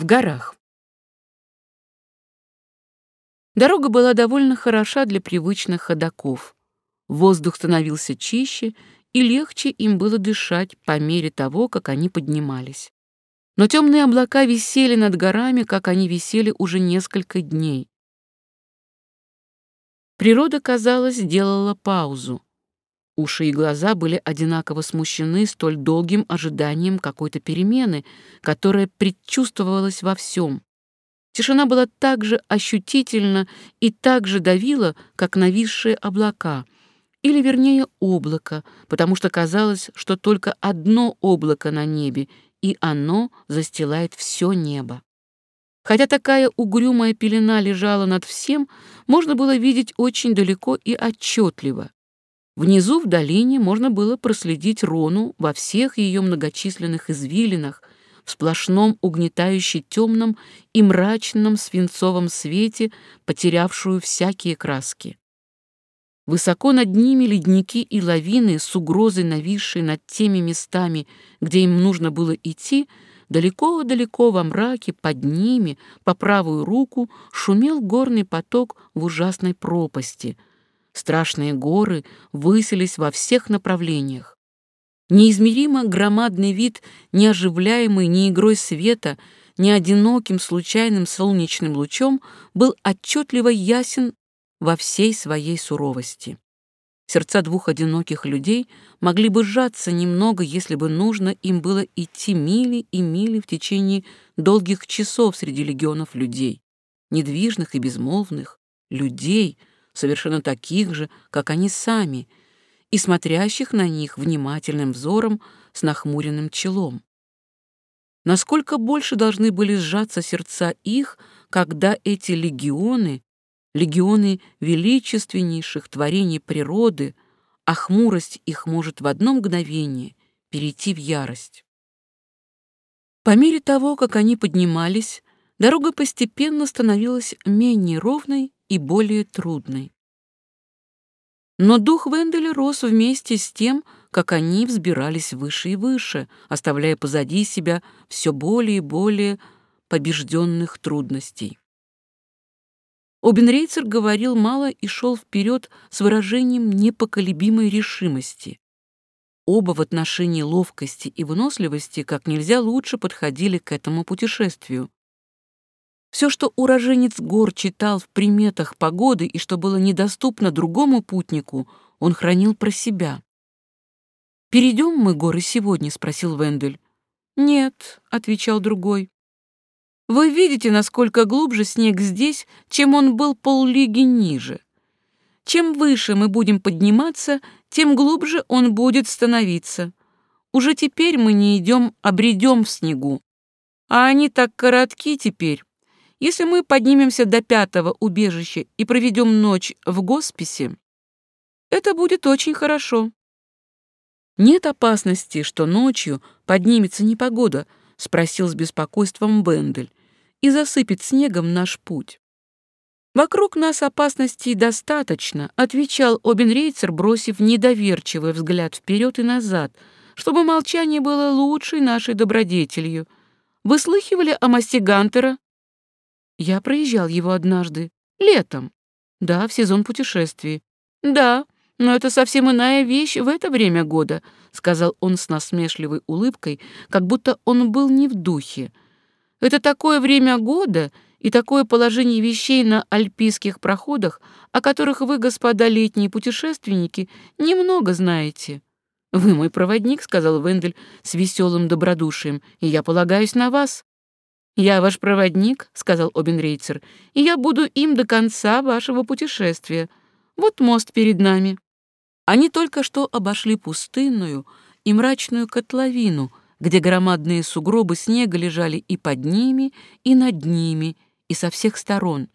в горах. Дорога была довольно хороша для привычных ходоков. Воздух становился чище, и легче им было дышать по мере того, как они поднимались. Но темные облака висели над горами, как они висели уже несколько дней. Природа, казалось, сделала паузу. Уши и глаза были одинаково смущены столь долгим ожиданием какой-то перемены, которая предчувствовалась во всем. Тишина была так же ощутительна и так же давила, как нависшие облака, или, вернее, облако, потому что казалось, что только одно облако на небе, и оно застилает все небо. Хотя такая угрюмая пелена лежала над всем, можно было видеть очень далеко и отчетливо. Внизу в долине можно было проследить Рону во всех ее многочисленных извилинах, в сплошном угнетающе темном и мрачном свинцовом свете, потерявшую всякие краски. Высоко над ними ледники и лавины, с угрозой нависшие над теми местами, где им нужно было идти, далеко-далеко во мраке под ними, по правую руку, шумел горный поток в ужасной пропасти. Страшные горы высились во всех направлениях. Неизмеримо громадный вид, не оживляемый ни игрой света, ни одиноким случайным солнечным лучом, был отчетливо ясен во всей своей суровости. Сердца двух одиноких людей могли бы сжаться немного, если бы нужно им было идти мили и мили в течение долгих часов среди легионов людей, недвижных и безмолвных, людей, совершенно таких же, как они сами — и смотрящих на них внимательным взором с нахмуренным челом. Насколько больше должны были сжаться сердца их, когда эти легионы, легионы величественнейших творений природы, а хмурость их может в одно мгновение перейти в ярость. По мере того, как они поднимались, дорога постепенно становилась менее ровной и более трудной. Но дух Венделя рос вместе с тем, как они взбирались выше и выше, оставляя позади себя все более и более побежденных трудностей. Обенрейцер говорил мало и шел вперед с выражением непоколебимой решимости. Оба в отношении ловкости и выносливости как нельзя лучше подходили к этому путешествию. Все, что уроженец гор читал в приметах погоды и что было недоступно другому путнику, он хранил про себя. «Перейдем мы горы сегодня?» — спросил Вендель. «Нет», — отвечал другой. «Вы видите, насколько глубже снег здесь, чем он был поллиги ниже. Чем выше мы будем подниматься, тем глубже он будет становиться. Уже теперь мы не идем, а бредем в снегу. А они так коротки теперь, если мы поднимемся до пятого убежища и проведем ночь в госписе, это будет очень хорошо. Нет опасности, что ночью поднимется непогода, спросил с беспокойством Бендель, и засыпет снегом наш путь. Вокруг нас опасностей достаточно, отвечал Обенрейцер, бросив недоверчивый взгляд вперед и назад, чтобы молчание было лучшей нашей добродетелью. Вы слыхивали о масте Гантера? Я проезжал его однажды. Летом. Да, в сезон путешествий. Да, но это совсем иная вещь в это время года, сказал он с насмешливой улыбкой, как будто он был не в духе. Это такое время года и такое положение вещей на альпийских проходах, о которых вы, господа летние путешественники, немного знаете. Вы мой проводник, сказал Вендель с веселым добродушием, и я полагаюсь на вас. «Я ваш проводник», — сказал Обенрейцер, «и я буду им до конца вашего путешествия. Вот мост перед нами». Они только что обошли пустынную и мрачную котловину, где громадные сугробы снега лежали и под ними, и над ними, и со всех сторон.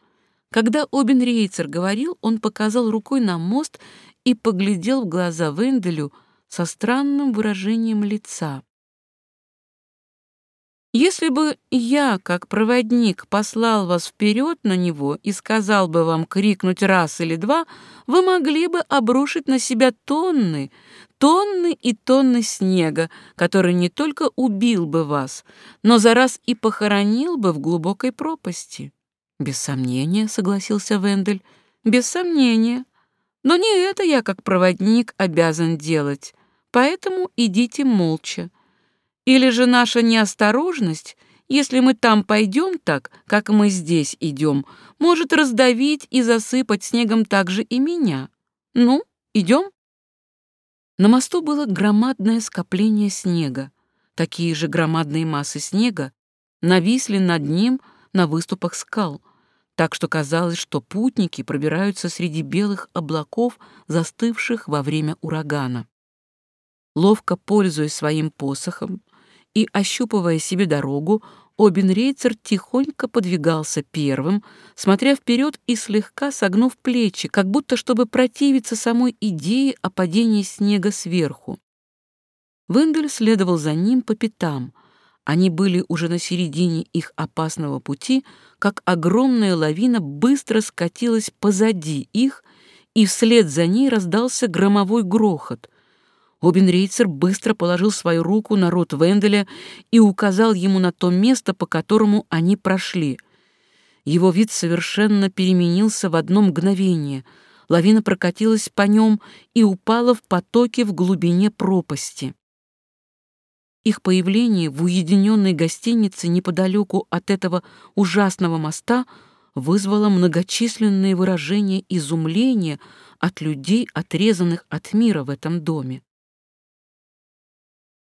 Когда Обенрейцер говорил, он показал рукой на мост и поглядел в глаза Венделю со странным выражением лица. Если бы я, как проводник, послал вас вперед на него и сказал бы вам крикнуть раз или два, вы могли бы обрушить на себя тонны, тонны и тонны снега, который не только убил бы вас, но за раз и похоронил бы в глубокой пропасти. Без сомнения, согласился Вендель, без сомнения. Но не это я, как проводник, обязан делать, поэтому идите молча. Или же наша неосторожность, если мы там пойдем так, как мы здесь идем, может раздавить и засыпать снегом также и меня. Ну, идем? На мосту было громадное скопление снега. Такие же громадные массы снега нависли над ним на выступах скал, так что казалось, что путники пробираются среди белых облаков, застывших во время урагана. Ловко пользуясь своим посохом, и, ощупывая себе дорогу, Обенрейцер тихонько подвигался первым, смотря вперед и слегка согнув плечи, как будто чтобы противиться самой идее о падении снега сверху. Вендель следовал за ним по пятам. Они были уже на середине их опасного пути, как огромная лавина быстро скатилась позади их, и вслед за ней раздался громовой грохот — Обенрейцер быстро положил свою руку на рот Венделя и указал ему на то место, по которому они прошли. Его вид совершенно переменился в одно мгновение. Лавина прокатилась по нем и упала в потоке в глубине пропасти. Их появление в уединенной гостинице неподалеку от этого ужасного моста вызвало многочисленные выражения изумления от людей, отрезанных от мира в этом доме.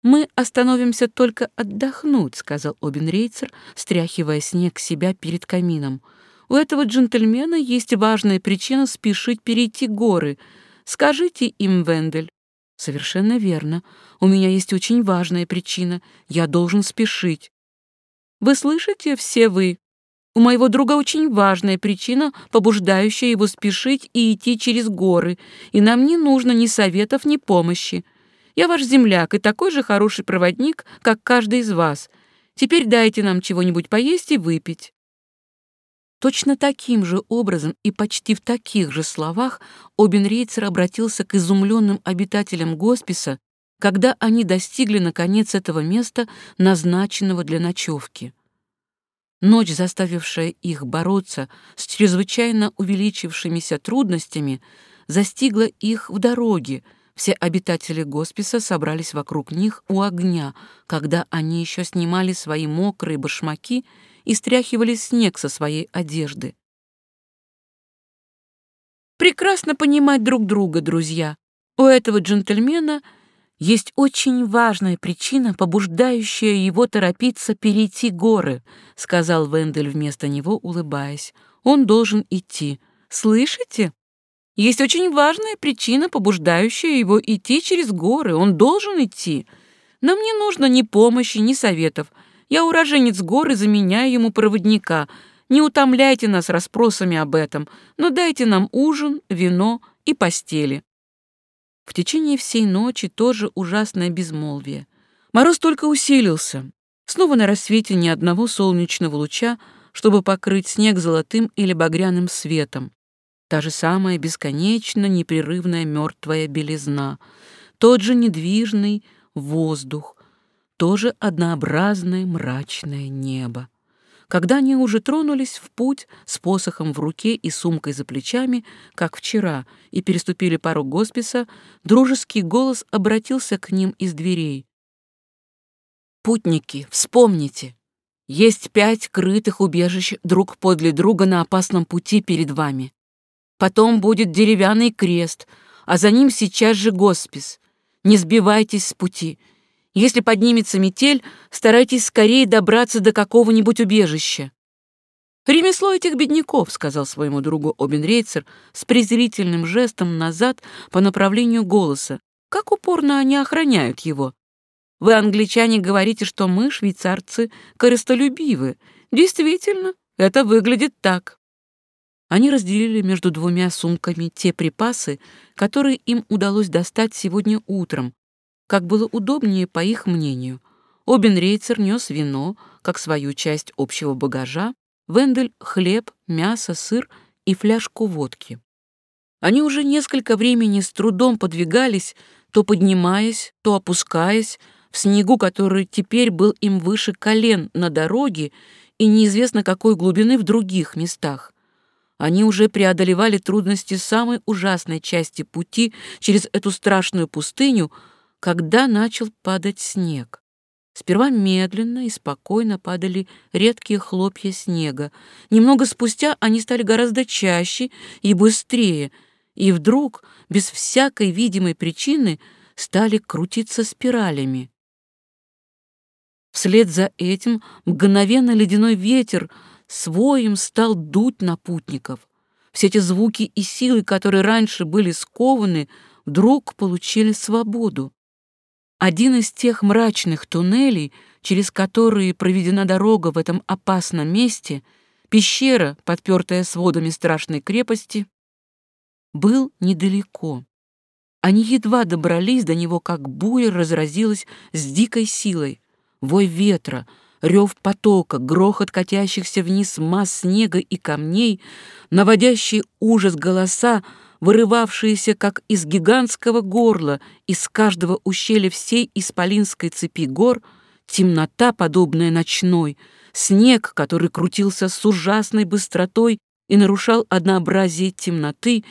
«Мы остановимся только отдохнуть», — сказал Обенрейцер, стряхивая снег себя перед камином. «У этого джентльмена есть важная причина спешить перейти горы. Скажите им, Вендель». «Совершенно верно. У меня есть очень важная причина. Я должен спешить». «Вы слышите, все вы? У моего друга очень важная причина, побуждающая его спешить и идти через горы, и нам не нужно ни советов, ни помощи. Я ваш земляк и такой же хороший проводник, как каждый из вас. Теперь дайте нам чего-нибудь поесть и выпить». Точно таким же образом и почти в таких же словах Обенрейцер обратился к изумленным обитателям госписа, когда они достигли, наконец, этого места, назначенного для ночевки. Ночь, заставившая их бороться с чрезвычайно увеличившимися трудностями, застигла их в дороге, все обитатели госписа собрались вокруг них у огня, когда они еще снимали свои мокрые башмаки и стряхивали снег со своей одежды. Прекрасно понимать друг друга, друзья. У этого джентльмена есть очень важная причина, побуждающая его торопиться перейти горы, сказал Вендель вместо него, улыбаясь. Он должен идти. Слышите? Есть очень важная причина, побуждающая его идти через горы. Он должен идти. Нам не нужно ни помощи, ни советов. Я уроженец гор и заменяю ему проводника. Не утомляйте нас расспросами об этом, но дайте нам ужин, вино и постели. В течение всей ночи тоже ужасное безмолвие. Мороз только усилился. Снова на рассвете ни одного солнечного луча, чтобы покрыть снег золотым или багряным светом та же самая бесконечно непрерывная мертвая белизна, тот же недвижный воздух, тоже однообразное мрачное небо. Когда они уже тронулись в путь с посохом в руке и сумкой за плечами, как вчера, и переступили пару госписа, дружеский голос обратился к ним из дверей. «Путники, вспомните! Есть пять крытых убежищ друг подле друга на опасном пути перед вами. Потом будет деревянный крест, а за ним сейчас же госпис. Не сбивайтесь с пути. Если поднимется метель, старайтесь скорее добраться до какого-нибудь убежища. «Ремесло этих бедняков», — сказал своему другу Обенрейцер с презрительным жестом назад по направлению голоса. «Как упорно они охраняют его. Вы, англичане, говорите, что мы, швейцарцы, корыстолюбивы. Действительно, это выглядит так». Они разделили между двумя сумками те припасы, которые им удалось достать сегодня утром, как было удобнее, по их мнению. Обенрейцер нес вино, как свою часть общего багажа, Вендель — хлеб, мясо, сыр и фляжку водки. Они уже несколько времени с трудом подвигались, то поднимаясь, то опускаясь, в снегу, который теперь был им выше колен на дороге и неизвестно какой глубины в других местах. Они уже преодолевали трудности самой ужасной части пути через эту страшную пустыню, когда начал падать снег. Сперва медленно и спокойно падали редкие хлопья снега. Немного спустя они стали гораздо чаще и быстрее, и вдруг, без всякой видимой причины, стали крутиться спиралями. Вслед за этим мгновенно ледяной ветер своим стал дуть на путников. Все эти звуки и силы, которые раньше были скованы, вдруг получили свободу. Один из тех мрачных туннелей, через которые проведена дорога в этом опасном месте, пещера, подпертая сводами страшной крепости, был недалеко. Они едва добрались до него, как буря разразилась с дикой силой. Вой ветра, рев потока, грохот катящихся вниз масс снега и камней, наводящие ужас голоса, вырывавшиеся как из гигантского горла, из каждого ущелья всей исполинской цепи гор, темнота, подобная ночной, снег, который крутился с ужасной быстротой и нарушал однообразие темноты,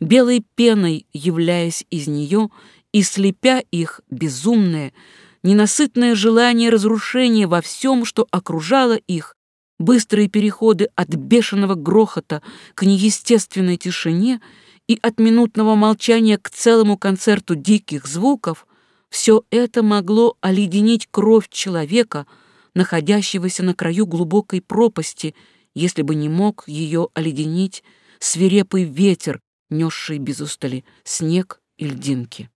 белой пеной являясь из нее и слепя их безумное, ненасытное желание разрушения во всем, что окружало их, быстрые переходы от бешеного грохота к неестественной тишине и от минутного молчания к целому концерту диких звуков, все это могло оледенить кровь человека, находящегося на краю глубокой пропасти если бы не мог ее оледенить свирепый ветер, несший без устали снег и льдинки.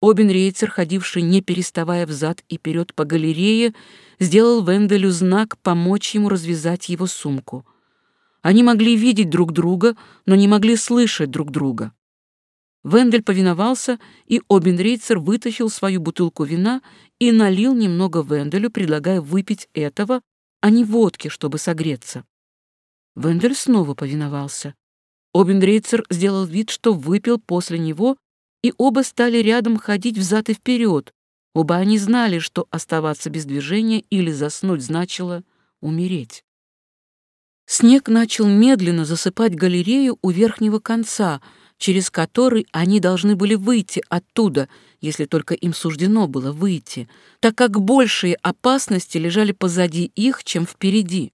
Обенрейцер, ходивший не переставая взад и вперед по галерее, сделал Венделю знак помочь ему развязать его сумку. Они могли видеть друг друга, но не могли слышать друг друга. Вендель повиновался, и Обенрейцер вытащил свою бутылку вина и налил немного Венделю, предлагая выпить этого, а не водки, чтобы согреться. Вендель снова повиновался. Обендрейцер сделал вид, что выпил после него, и оба стали рядом ходить взад и вперед. Оба они знали, что оставаться без движения или заснуть значило умереть. Снег начал медленно засыпать галерею у верхнего конца, через который они должны были выйти оттуда — если только им суждено было выйти, так как большие опасности лежали позади их, чем впереди.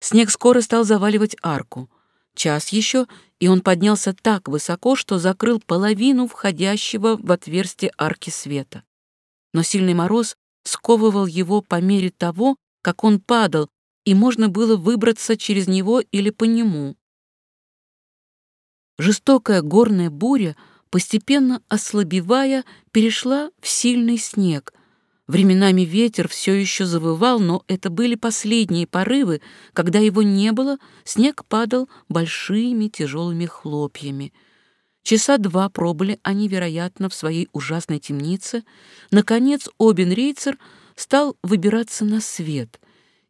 Снег скоро стал заваливать арку. Час еще, и он поднялся так высоко, что закрыл половину входящего в отверстие арки света. Но сильный мороз сковывал его по мере того, как он падал, и можно было выбраться через него или по нему. Жестокая горная буря — постепенно ослабевая, перешла в сильный снег. Временами ветер все еще завывал, но это были последние порывы, когда его не было, снег падал большими тяжелыми хлопьями. Часа два пробыли они, вероятно, в своей ужасной темнице. Наконец Обенрейцер стал выбираться на свет.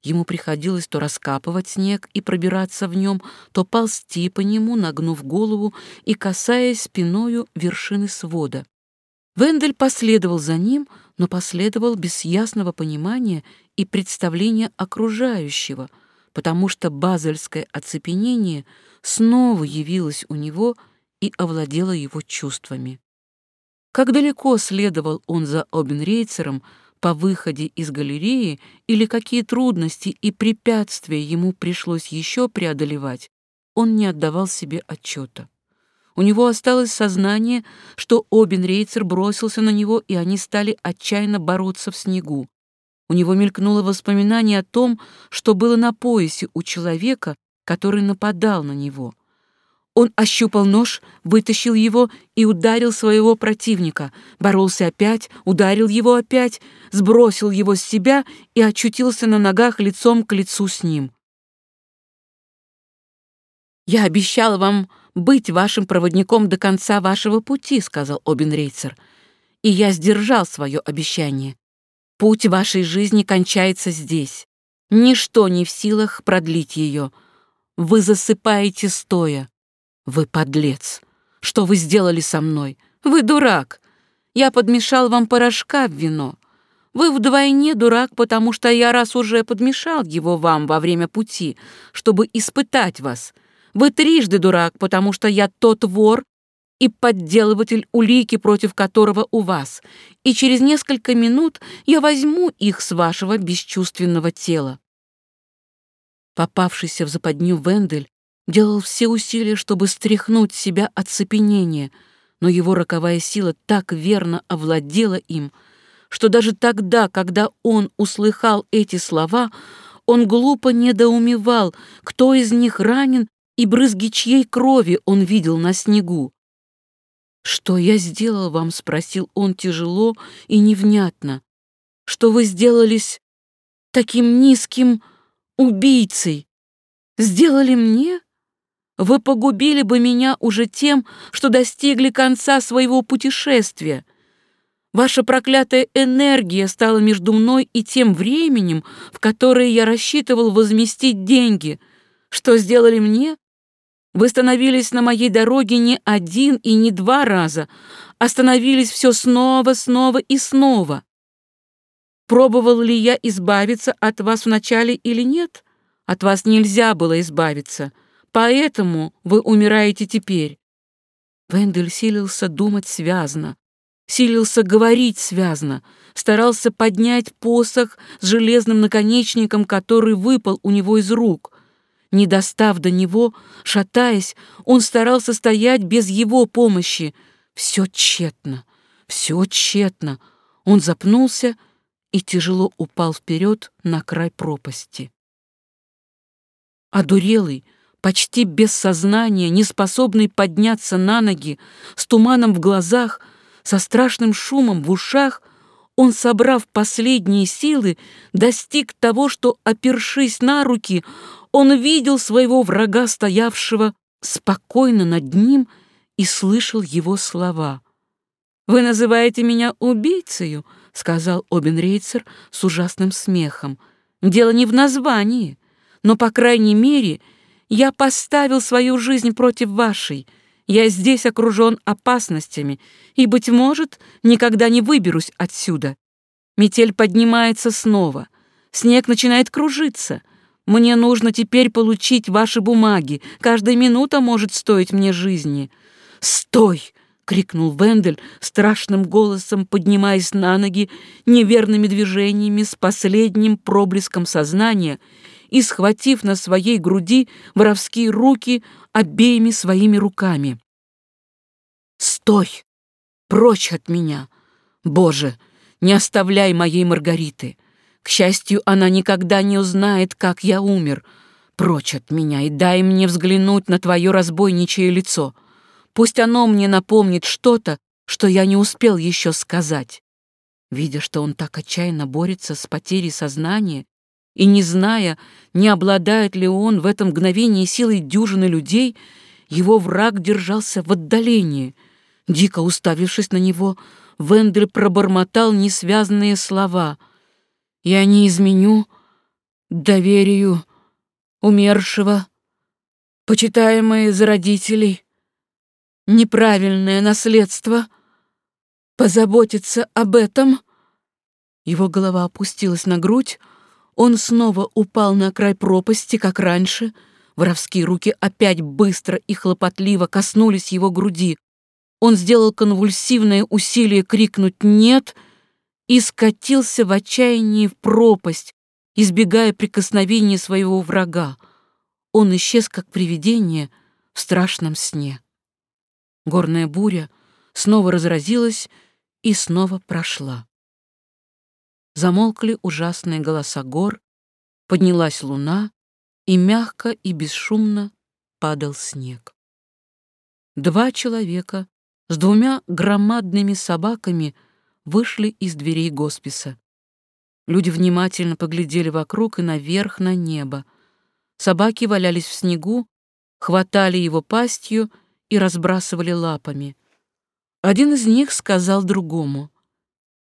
Ему приходилось то раскапывать снег и пробираться в нем, то ползти по нему, нагнув голову и касаясь спиною вершины свода. Вендель последовал за ним, но последовал без ясного понимания и представления окружающего, потому что базельское оцепенение снова явилось у него и овладело его чувствами. Как далеко следовал он за Обенрейцером, по выходе из галереи или какие трудности и препятствия ему пришлось еще преодолевать, он не отдавал себе отчета. У него осталось сознание, что Обенрейцер бросился на него, и они стали отчаянно бороться в снегу. У него мелькнуло воспоминание о том, что было на поясе у человека, который нападал на него — он ощупал нож, вытащил его и ударил своего противника. Боролся опять, ударил его опять, сбросил его с себя и очутился на ногах лицом к лицу с ним. «Я обещал вам быть вашим проводником до конца вашего пути», — сказал Обенрейцер. «И я сдержал свое обещание. Путь вашей жизни кончается здесь. Ничто не в силах продлить ее. Вы засыпаете стоя. Вы подлец. Что вы сделали со мной? Вы дурак. Я подмешал вам порошка в вино. Вы вдвойне дурак, потому что я раз уже подмешал его вам во время пути, чтобы испытать вас. Вы трижды дурак, потому что я тот вор и подделыватель улики, против которого у вас, и через несколько минут я возьму их с вашего бесчувственного тела. Попавшийся в западню Вендель делал все усилия, чтобы стряхнуть себя от цепенения, но его роковая сила так верно овладела им, что даже тогда, когда он услыхал эти слова, он глупо недоумевал, кто из них ранен и брызги чьей крови он видел на снегу. «Что я сделал вам?» — спросил он тяжело и невнятно. «Что вы сделались таким низким убийцей? Сделали мне? Вы погубили бы меня уже тем, что достигли конца своего путешествия. Ваша проклятая энергия стала между мной и тем временем, в которое я рассчитывал возместить деньги. Что сделали мне? Вы становились на моей дороге не один и не два раза, остановились все снова, снова и снова. Пробовал ли я избавиться от вас вначале или нет? От вас нельзя было избавиться, поэтому вы умираете теперь. Вендель силился думать связно, силился говорить связно, старался поднять посох с железным наконечником, который выпал у него из рук. Не достав до него, шатаясь, он старался стоять без его помощи. Все тщетно, все тщетно. Он запнулся и тяжело упал вперед на край пропасти. Одурелый, почти без сознания, неспособный подняться на ноги, с туманом в глазах — со страшным шумом в ушах, он, собрав последние силы, достиг того, что, опершись на руки, он видел своего врага, стоявшего спокойно над ним, и слышал его слова. «Вы называете меня убийцею?» — сказал Обенрейцер с ужасным смехом. «Дело не в названии, но, по крайней мере, я поставил свою жизнь против вашей». Я здесь окружен опасностями и, быть может, никогда не выберусь отсюда. Метель поднимается снова. Снег начинает кружиться. Мне нужно теперь получить ваши бумаги. Каждая минута может стоить мне жизни. «Стой!» — крикнул Вендель страшным голосом, поднимаясь на ноги неверными движениями с последним проблеском сознания и схватив на своей груди воровские руки обеими своими руками. «Стой! Прочь от меня! Боже, не оставляй моей Маргариты! К счастью, она никогда не узнает, как я умер. Прочь от меня и дай мне взглянуть на твое разбойничье лицо. Пусть оно мне напомнит что-то, что я не успел еще сказать». Видя, что он так отчаянно борется с потерей сознания, и не зная, не обладает ли он в этом мгновении силой дюжины людей, его враг держался в отдалении. Дико уставившись на него, Вендель пробормотал несвязанные слова. «Я не изменю доверию умершего, почитаемые за родителей, неправильное наследство, позаботиться об этом». Его голова опустилась на грудь, он снова упал на край пропасти, как раньше. Воровские руки опять быстро и хлопотливо коснулись его груди. Он сделал конвульсивное усилие крикнуть «нет» и скатился в отчаянии в пропасть, избегая прикосновения своего врага. Он исчез, как привидение, в страшном сне. Горная буря снова разразилась и снова прошла. Замолкли ужасные голоса гор, поднялась луна, и мягко и бесшумно падал снег. Два человека с двумя громадными собаками вышли из дверей госписа. Люди внимательно поглядели вокруг и наверх на небо. Собаки валялись в снегу, хватали его пастью и разбрасывали лапами. Один из них сказал другому,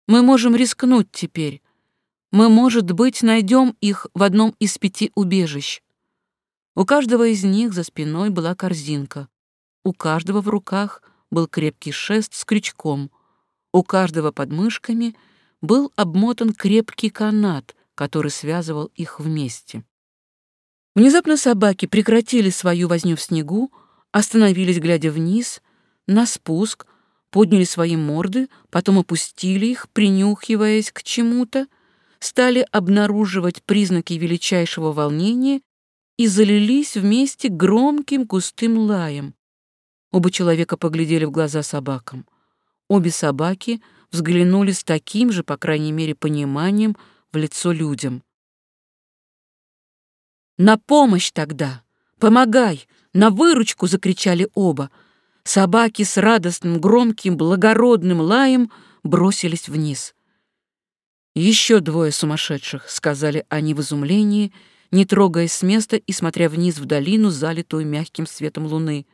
мы можем рискнуть теперь. Мы, может быть, найдем их в одном из пяти убежищ. У каждого из них за спиной была корзинка. У каждого в руках был крепкий шест с крючком. У каждого под мышками был обмотан крепкий канат, который связывал их вместе. Внезапно собаки прекратили свою возню в снегу, остановились, глядя вниз, на спуск, подняли свои морды, потом опустили их, принюхиваясь к чему-то, стали обнаруживать признаки величайшего волнения и залились вместе громким густым лаем. Оба человека поглядели в глаза собакам. Обе собаки взглянули с таким же, по крайней мере, пониманием в лицо людям. «На помощь тогда! Помогай! На выручку!» — закричали оба. Собаки с радостным, громким, благородным лаем бросились вниз. «Еще двое сумасшедших», — сказали они в изумлении, не трогаясь с места и смотря вниз в долину, залитую мягким светом луны.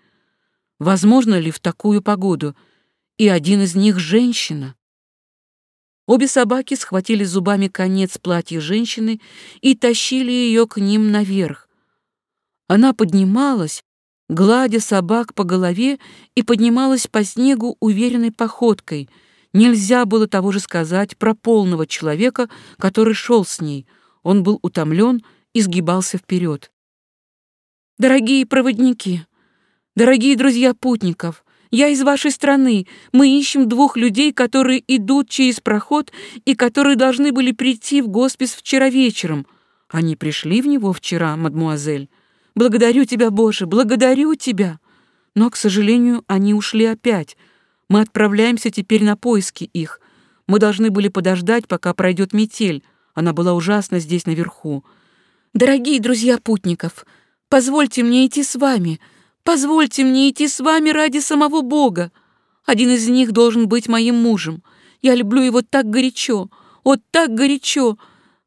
«Возможно ли в такую погоду? И один из них — женщина?» Обе собаки схватили зубами конец платья женщины и тащили ее к ним наверх. Она поднималась, гладя собак по голове, и поднималась по снегу уверенной походкой. Нельзя было того же сказать про полного человека, который шел с ней. Он был утомлен и сгибался вперед. «Дорогие проводники, дорогие друзья путников!» Я из вашей страны. Мы ищем двух людей, которые идут через проход и которые должны были прийти в госпис вчера вечером. Они пришли в него вчера, мадмуазель. Благодарю тебя, Боже, благодарю тебя. Но, к сожалению, они ушли опять. Мы отправляемся теперь на поиски их. Мы должны были подождать, пока пройдет метель. Она была ужасна здесь наверху. Дорогие друзья путников, позвольте мне идти с вами. Позвольте мне идти с вами ради самого Бога. Один из них должен быть моим мужем. Я люблю его так горячо, вот так горячо.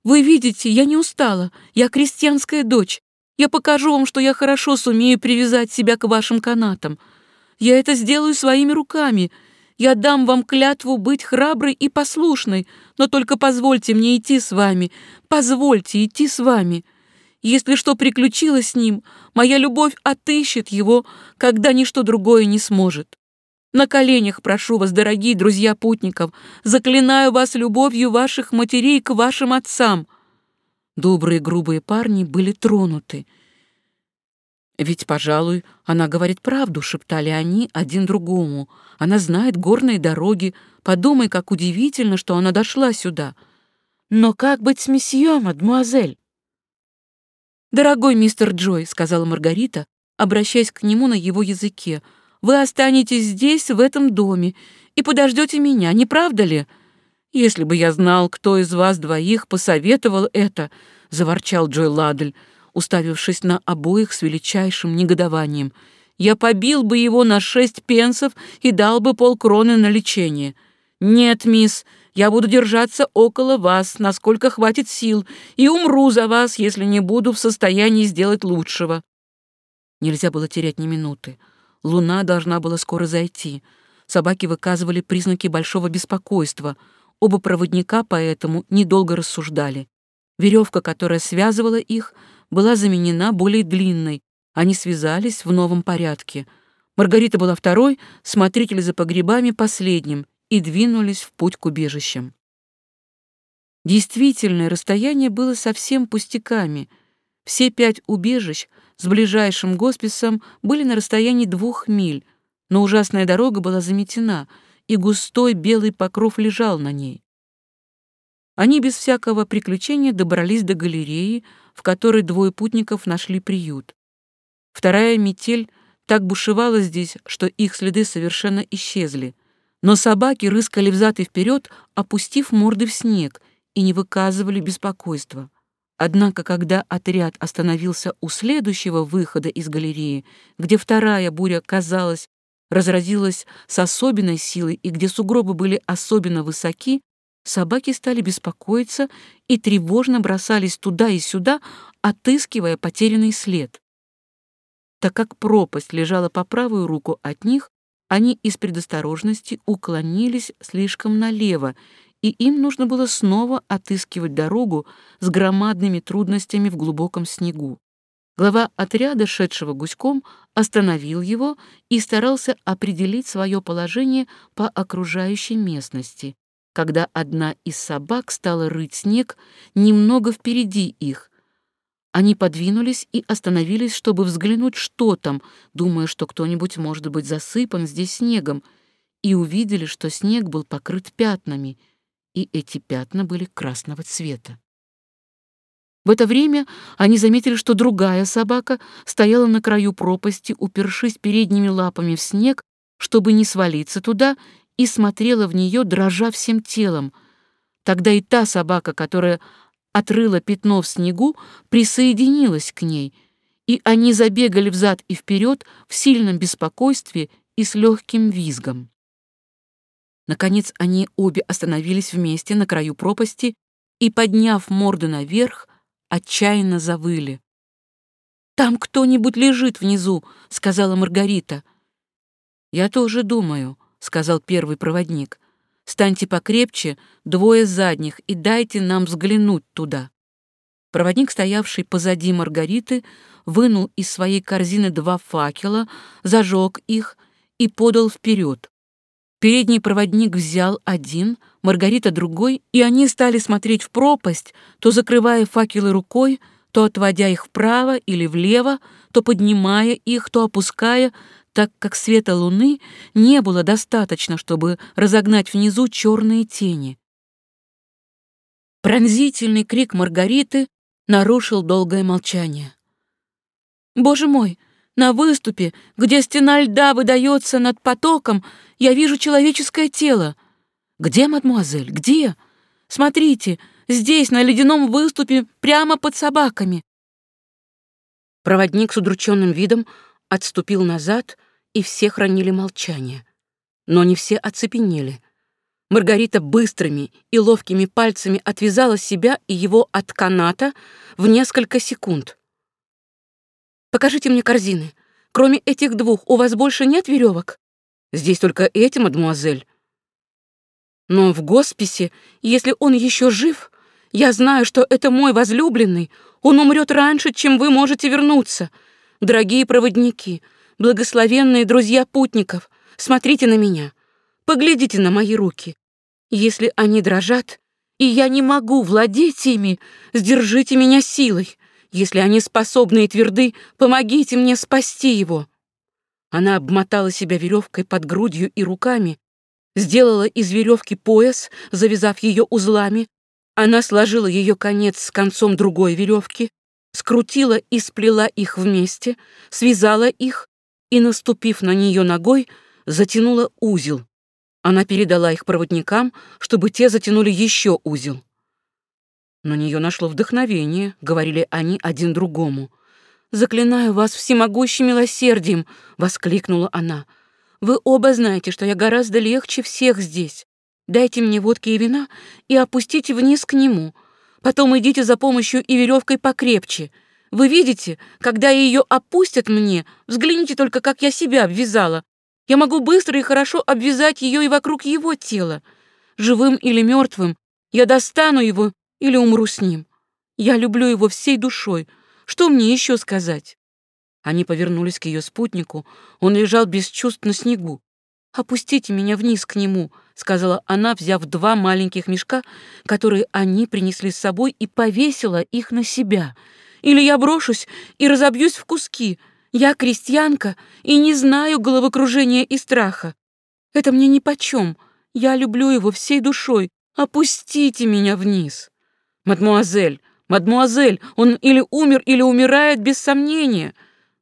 Вы видите, я не устала, я крестьянская дочь. Я покажу вам, что я хорошо сумею привязать себя к вашим канатам. Я это сделаю своими руками. Я дам вам клятву быть храброй и послушной, но только позвольте мне идти с вами, позвольте идти с вами. Если что приключилось с ним, моя любовь отыщет его, когда ничто другое не сможет. На коленях прошу вас, дорогие друзья путников, заклинаю вас любовью ваших матерей к вашим отцам. Добрые грубые парни были тронуты. «Ведь, пожалуй, она говорит правду», — шептали они один другому. «Она знает горные дороги. Подумай, как удивительно, что она дошла сюда». «Но как быть с месье, мадемуазель?» «Дорогой мистер Джой», — сказала Маргарита, обращаясь к нему на его языке, «вы останетесь здесь, в этом доме, и подождете меня, не правда ли?» «Если бы я знал, кто из вас двоих посоветовал это», — заворчал Джой Ладль, уставившись на обоих с величайшим негодованием, «я побил бы его на шесть пенсов и дал бы полкроны на лечение. Нет, мисс, я буду держаться около вас, насколько хватит сил, и умру за вас, если не буду в состоянии сделать лучшего». Нельзя было терять ни минуты. Луна должна была скоро зайти. Собаки выказывали признаки большого беспокойства. Оба проводника поэтому недолго рассуждали. Веревка, которая связывала их, была заменена более длинной. Они связались в новом порядке. Маргарита была второй, смотритель за погребами последним, и двинулись в путь к убежищам. Действительное расстояние было совсем пустяками. Все пять убежищ с ближайшим госписом были на расстоянии двух миль, но ужасная дорога была заметена, и густой белый покров лежал на ней. Они без всякого приключения добрались до галереи, в которой двое путников нашли приют. Вторая метель так бушевала здесь, что их следы совершенно исчезли — но собаки рыскали взад и вперед, опустив морды в снег, и не выказывали беспокойства. Однако, когда отряд остановился у следующего выхода из галереи, где вторая буря, казалось, разразилась с особенной силой и где сугробы были особенно высоки, собаки стали беспокоиться и тревожно бросались туда и сюда, отыскивая потерянный след. Так как пропасть лежала по правую руку от них, они из предосторожности уклонились слишком налево и им нужно было снова отыскивать дорогу с громадными трудностями в глубоком снегу. Глава отряда, шедшего гуськом, остановил его и старался определить свое положение по окружающей местности, когда одна из собак стала рыть снег немного впереди их. Они подвинулись и остановились, чтобы взглянуть, что там, думая, что кто-нибудь может быть засыпан здесь снегом, и увидели, что снег был покрыт пятнами, и эти пятна были красного цвета. В это время они заметили, что другая собака стояла на краю пропасти, упершись передними лапами в снег, чтобы не свалиться туда, и смотрела в нее, дрожа всем телом. Тогда и та собака, которая отрыла пятно в снегу, присоединилась к ней, и они забегали взад и вперед в сильном беспокойстве и с легким визгом. Наконец они обе остановились вместе на краю пропасти и, подняв морды наверх, отчаянно завыли. «Там кто-нибудь лежит внизу», — сказала Маргарита. «Я тоже думаю», — сказал первый проводник. «Станьте покрепче, двое задних, и дайте нам взглянуть туда». Проводник, стоявший позади Маргариты, вынул из своей корзины два факела, зажег их и подал вперед. Передний проводник взял один, Маргарита другой, и они стали смотреть в пропасть, то закрывая факелы рукой, то отводя их вправо или влево, то поднимая их, то опуская, так как света луны не было достаточно, чтобы разогнать внизу черные тени. Пронзительный крик Маргариты нарушил долгое молчание. «Боже мой, на выступе, где стена льда выдается над потоком, я вижу человеческое тело. Где, мадмуазель, где? Смотрите, здесь, на ледяном выступе, прямо под собаками. Проводник с удрученным видом отступил назад, и все хранили молчание. Но не все оцепенели. Маргарита быстрыми и ловкими пальцами отвязала себя и его от каната в несколько секунд — Покажите мне корзины. Кроме этих двух, у вас больше нет веревок? Здесь только эти, мадемуазель. Но в госписе, если он еще жив, я знаю, что это мой возлюбленный. Он умрет раньше, чем вы можете вернуться. Дорогие проводники, благословенные друзья путников, смотрите на меня. Поглядите на мои руки. Если они дрожат, и я не могу владеть ими, сдержите меня силой. Если они способны и тверды, помогите мне спасти его. Она обмотала себя веревкой под грудью и руками, сделала из веревки пояс, завязав ее узлами. Она сложила ее конец с концом другой веревки, скрутила и сплела их вместе, связала их и, наступив на нее ногой, затянула узел. Она передала их проводникам, чтобы те затянули еще узел. На нее нашло вдохновение, говорили они один другому. «Заклинаю вас всемогущим милосердием!» — воскликнула она. «Вы оба знаете, что я гораздо легче всех здесь. Дайте мне водки и вина и опустите вниз к нему. Потом идите за помощью и веревкой покрепче. Вы видите, когда ее опустят мне, взгляните только, как я себя обвязала. Я могу быстро и хорошо обвязать ее и вокруг его тела. Живым или мертвым, я достану его или умру с ним. Я люблю его всей душой. Что мне еще сказать?» Они повернулись к ее спутнику. Он лежал без чувств на снегу. «Опустите меня вниз к нему», — сказала она, взяв два маленьких мешка, которые они принесли с собой, и повесила их на себя. «Или я брошусь и разобьюсь в куски. Я крестьянка и не знаю головокружения и страха. Это мне нипочем. Я люблю его всей душой. Опустите меня вниз». «Мадмуазель! Мадмуазель! Он или умер, или умирает без сомнения!»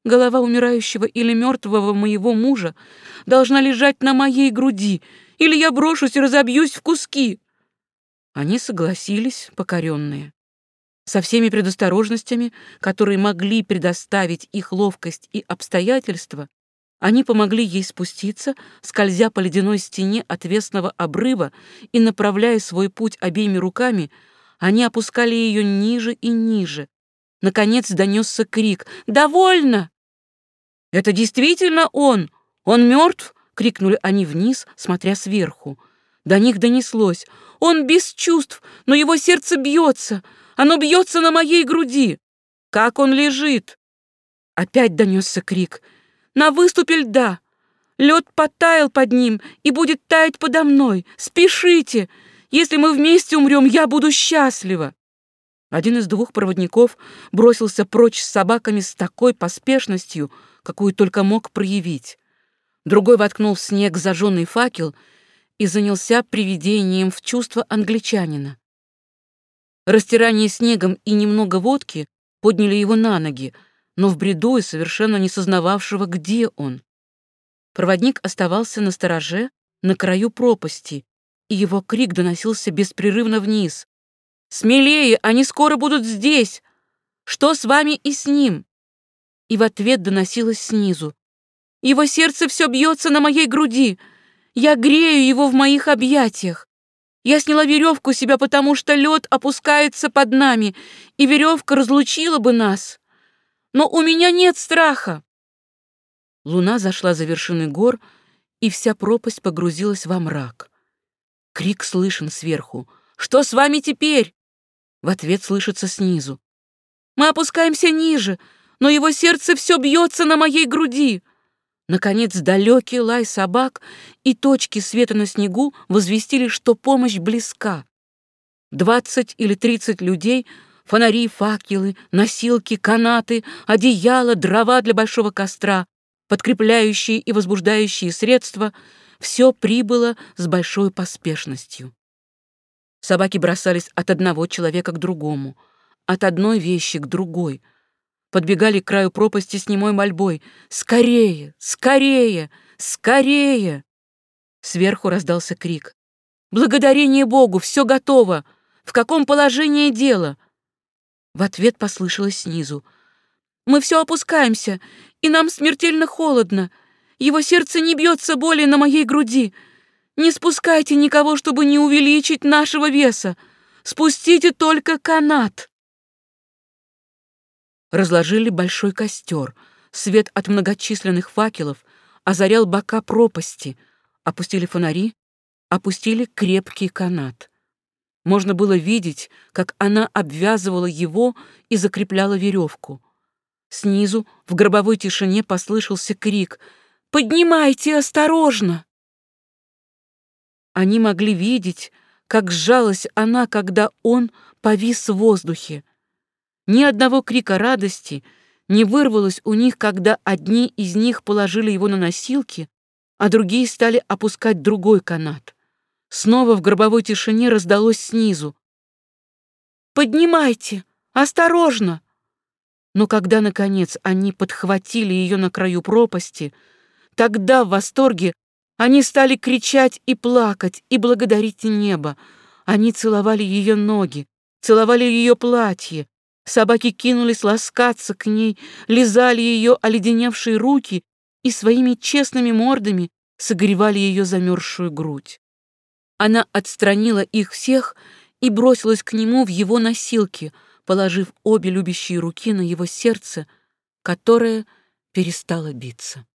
Голова умирающего или мертвого моего мужа должна лежать на моей груди, или я брошусь и разобьюсь в куски. Они согласились, покоренные. Со всеми предосторожностями, которые могли предоставить их ловкость и обстоятельства, они помогли ей спуститься, скользя по ледяной стене отвесного обрыва и направляя свой путь обеими руками они опускали ее ниже и ниже. Наконец донесся крик «Довольно!» «Это действительно он! Он мертв!» — крикнули они вниз, смотря сверху. До них донеслось. Он без чувств, но его сердце бьется. Оно бьется на моей груди. Как он лежит? Опять донесся крик. На выступе льда. Лед потаял под ним и будет таять подо мной. Спешите! Если мы вместе умрем, я буду счастлива. Один из двух проводников бросился прочь с собаками с такой поспешностью, какую только мог проявить. Другой воткнул в снег зажженный факел и занялся приведением в чувство англичанина. Растирание снегом и немного водки подняли его на ноги, но в бреду и совершенно не сознававшего, где он. Проводник оставался на стороже, на краю пропасти, и его крик доносился беспрерывно вниз. Смелее, они скоро будут здесь. Что с вами и с ним?» И в ответ доносилось снизу. «Его сердце все бьется на моей груди. Я грею его в моих объятиях. Я сняла веревку себя, потому что лед опускается под нами, и веревка разлучила бы нас. Но у меня нет страха». Луна зашла за вершины гор, и вся пропасть погрузилась во мрак. Крик слышен сверху. «Что с вами теперь?» В ответ слышится снизу. «Мы опускаемся ниже, но его сердце все бьется на моей груди». Наконец, далекий лай собак и точки света на снегу возвестили, что помощь близка. Двадцать или тридцать людей, фонари, факелы, носилки, канаты, одеяла, дрова для большого костра, подкрепляющие и возбуждающие средства — все прибыло с большой поспешностью. Собаки бросались от одного человека к другому, от одной вещи к другой, подбегали к краю пропасти с немой мольбой «Скорее! Скорее! Скорее!» Сверху раздался крик. «Благодарение Богу! Все готово! В каком положении дело?» В ответ послышалось снизу. «Мы все опускаемся, и нам смертельно холодно. Его сердце не бьется более на моей груди. Не спускайте никого, чтобы не увеличить нашего веса. Спустите только канат. Разложили большой костер. Свет от многочисленных факелов озарял бока пропасти. Опустили фонари, опустили крепкий канат. Можно было видеть, как она обвязывала его и закрепляла веревку. Снизу, в гробовой тишине, послышался крик «Поднимайте осторожно!» Они могли видеть, как сжалась она, когда он повис в воздухе. Ни одного крика радости не вырвалось у них, когда одни из них положили его на носилки, а другие стали опускать другой канат. Снова в гробовой тишине раздалось снизу. «Поднимайте! Осторожно!» Но когда, наконец, они подхватили ее на краю пропасти, тогда в восторге они стали кричать и плакать, и благодарить небо. Они целовали ее ноги, целовали ее платье. Собаки кинулись ласкаться к ней, лизали ее оледеневшие руки и своими честными мордами согревали ее замерзшую грудь. Она отстранила их всех и бросилась к нему в его носилки, положив обе любящие руки на его сердце, которое перестало биться.